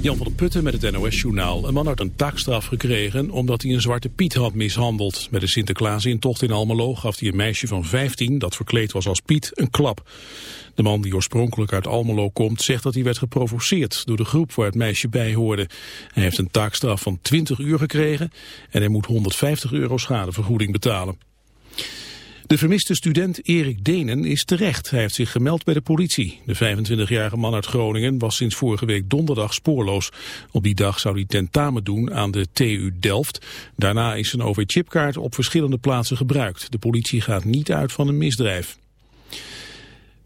Jan van der Putten met het NOS-journaal. Een man had een taakstraf gekregen omdat hij een zwarte Piet had mishandeld. Bij de Sinterklaasintocht in Almelo gaf hij een meisje van 15, dat verkleed was als Piet, een klap. De man die oorspronkelijk uit Almelo komt, zegt dat hij werd geprovoceerd door de groep waar het meisje bij hoorde. Hij heeft een taakstraf van 20 uur gekregen en hij moet 150 euro schadevergoeding betalen. De vermiste student Erik Denen is terecht. Hij heeft zich gemeld bij de politie. De 25-jarige man uit Groningen was sinds vorige week donderdag spoorloos. Op die dag zou hij tentamen doen aan de TU Delft. Daarna is zijn OV-chipkaart op verschillende plaatsen gebruikt. De politie gaat niet uit van een misdrijf.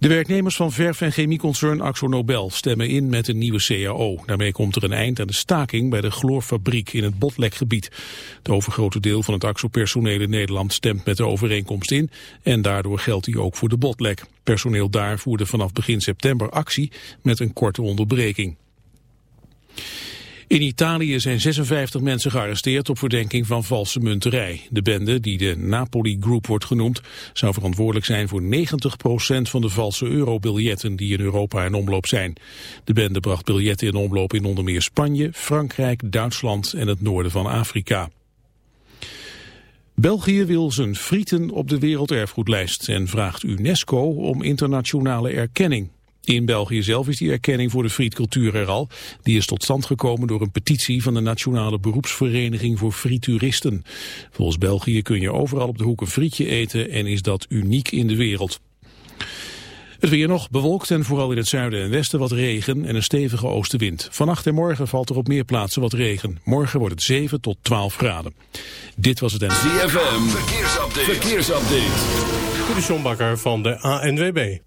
De werknemers van verf- en chemieconcern Axo Nobel stemmen in met een nieuwe CAO. Daarmee komt er een eind aan de staking bij de chloorfabriek in het Botlekgebied. Het overgrote deel van het Axo-personeel in Nederland stemt met de overeenkomst in en daardoor geldt die ook voor de Botlek. Personeel daar voerde vanaf begin september actie met een korte onderbreking. In Italië zijn 56 mensen gearresteerd op verdenking van valse munterij. De bende, die de Napoli Group wordt genoemd, zou verantwoordelijk zijn voor 90% van de valse eurobiljetten die in Europa in omloop zijn. De bende bracht biljetten in omloop in onder meer Spanje, Frankrijk, Duitsland en het noorden van Afrika. België wil zijn frieten op de werelderfgoedlijst en vraagt UNESCO om internationale erkenning. In België zelf is die erkenning voor de frietcultuur er al. Die is tot stand gekomen door een petitie van de Nationale Beroepsvereniging voor Frieturisten. Volgens België kun je overal op de hoek een frietje eten en is dat uniek in de wereld. Het weer nog bewolkt en vooral in het zuiden en westen wat regen en een stevige oostenwind. Vannacht en morgen valt er op meer plaatsen wat regen. Morgen wordt het 7 tot 12 graden. Dit was het en... ZFM, verkeersupdate. verkeersupdate. De van de ANWB.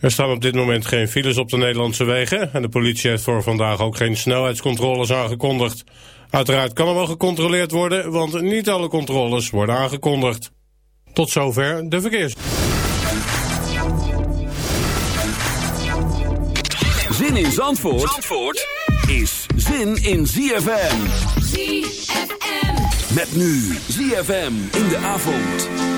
Er staan op dit moment geen files op de Nederlandse wegen... en de politie heeft voor vandaag ook geen snelheidscontroles aangekondigd. Uiteraard kan er wel gecontroleerd worden, want niet alle controles worden aangekondigd. Tot zover de verkeers. Zin in Zandvoort, Zandvoort is zin in ZFM. ZFM. Met nu ZFM in de avond.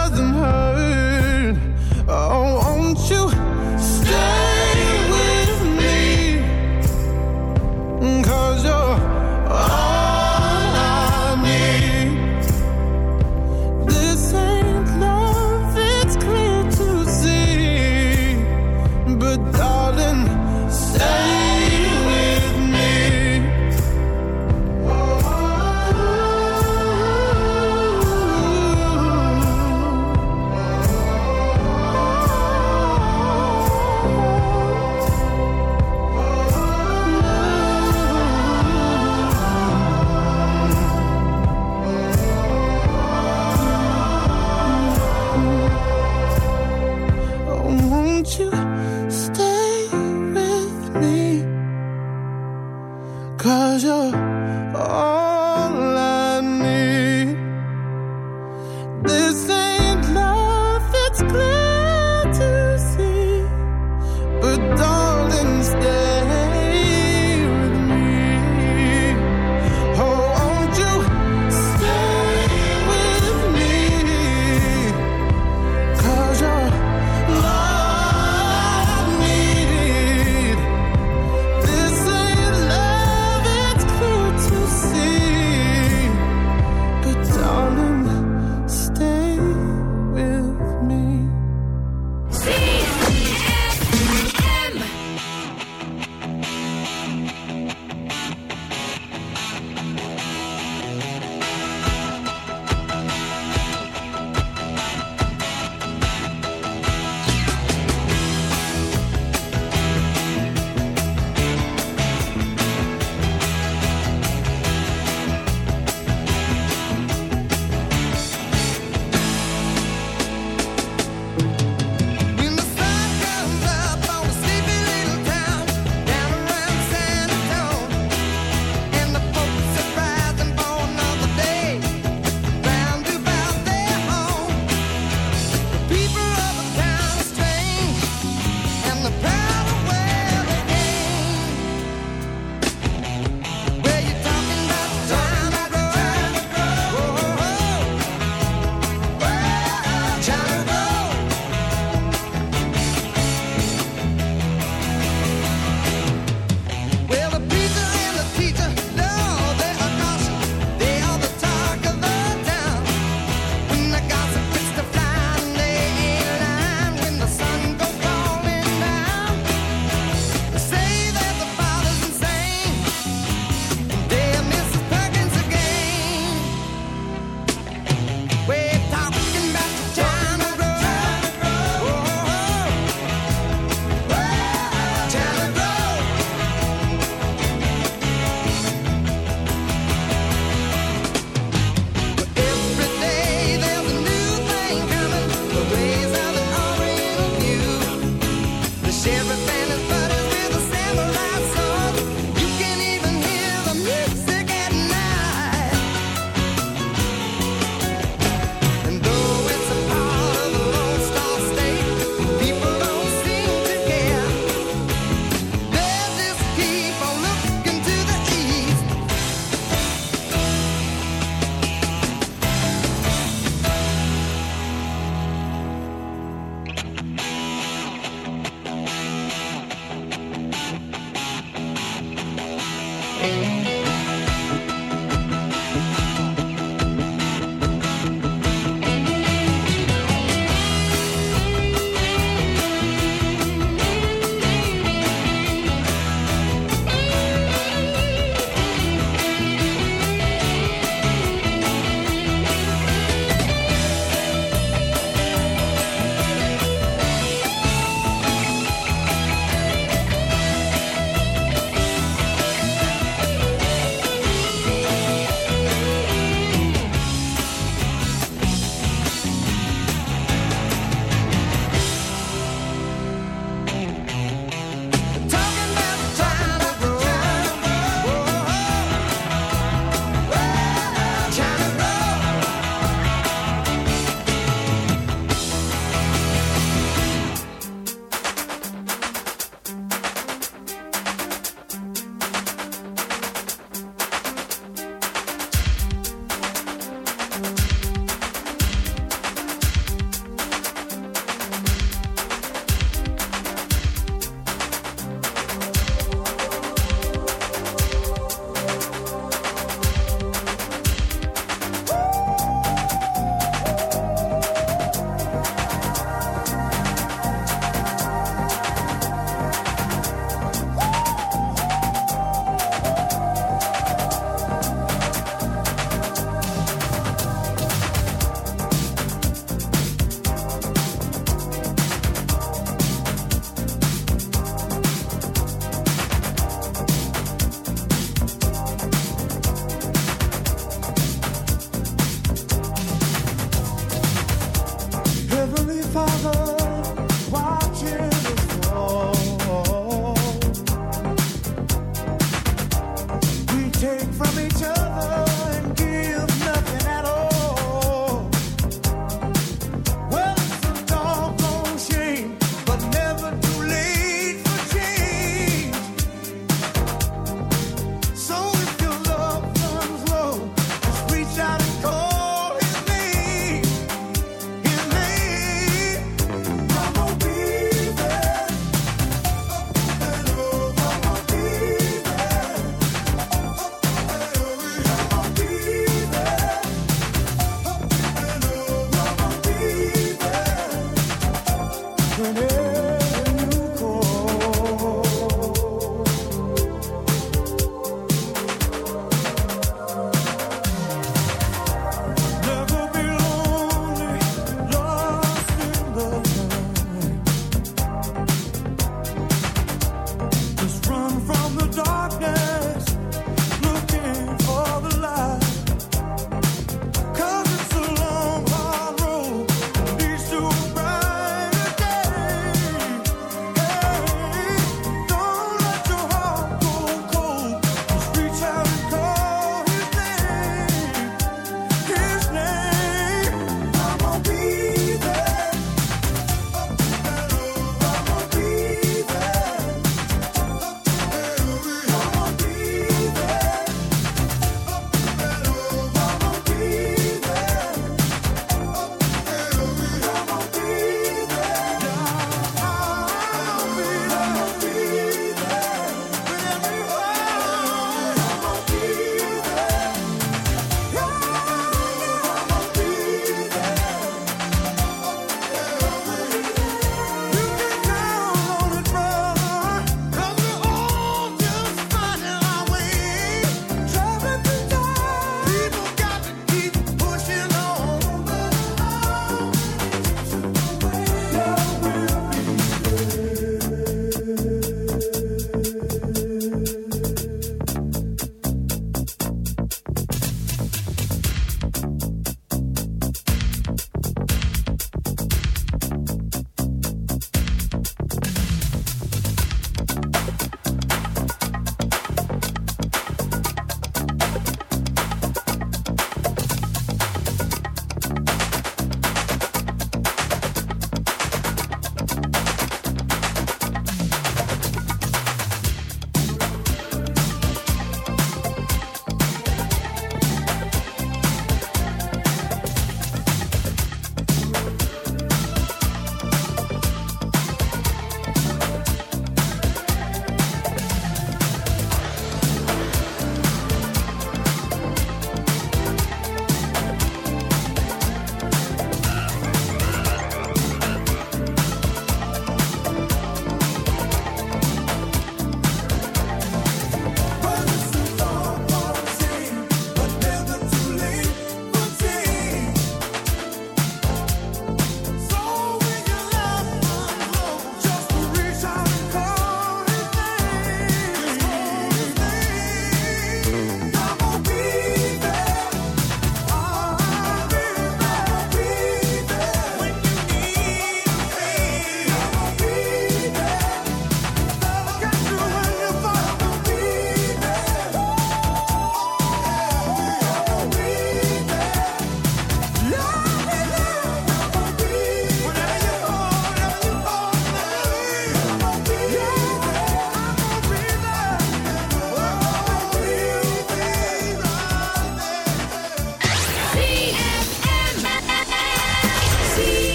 happening.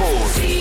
Zandvoort.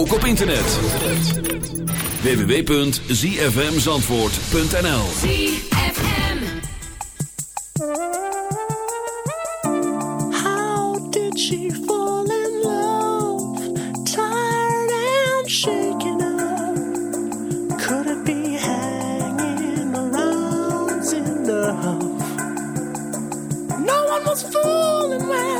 ook op internet. www.zfmzandvoort.nl How did she fall in love? Tired and shaken up. Could it be hanging around in enough? No one was fooling well.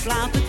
slapen.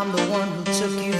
I'm the one who took you